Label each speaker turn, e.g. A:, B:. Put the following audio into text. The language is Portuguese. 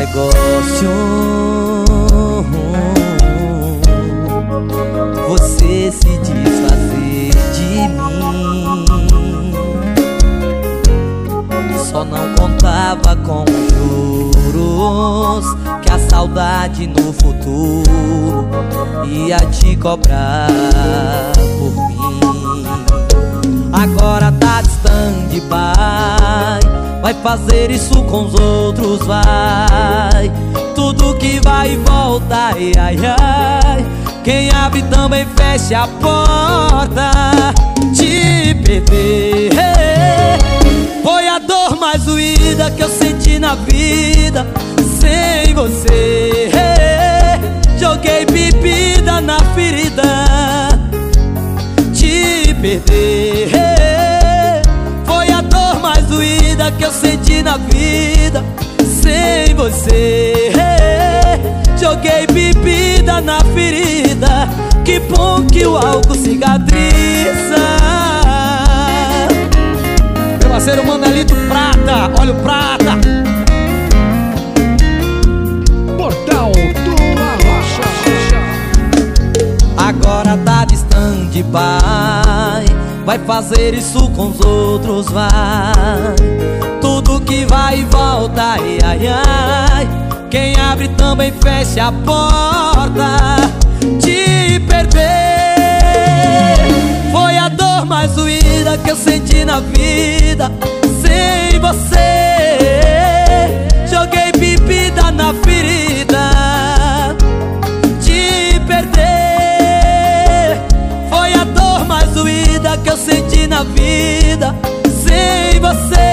A: negócio. Você se desfazer de mim. Só não contava com os juros Que a saudade no futuro Ia te cobrar por mim. Vai fazer isso com os outros, vai. Tudo que vai e volta, ai, ai, ai. Quem abre também fecha a porta. Te perder. Foi a dor mais doída que eu senti na vida. Sem você. Joguei bebida na ferida. Te perder que eu senti na vida sem você. Joguei bebida na ferida Que bom que o álcool cicatriza.
B: Meu parceiro Manelito Prata, olha o Prata.
C: Portal do Arrocha.
A: Agora tá distante, pai Vai fazer isso com os outros, vai. Tudo que vai e volta, ai, ai, ai. Quem abre também fecha a porta. Te perder. Foi a dor mais doída que eu senti na vida. Sem você vida Sem você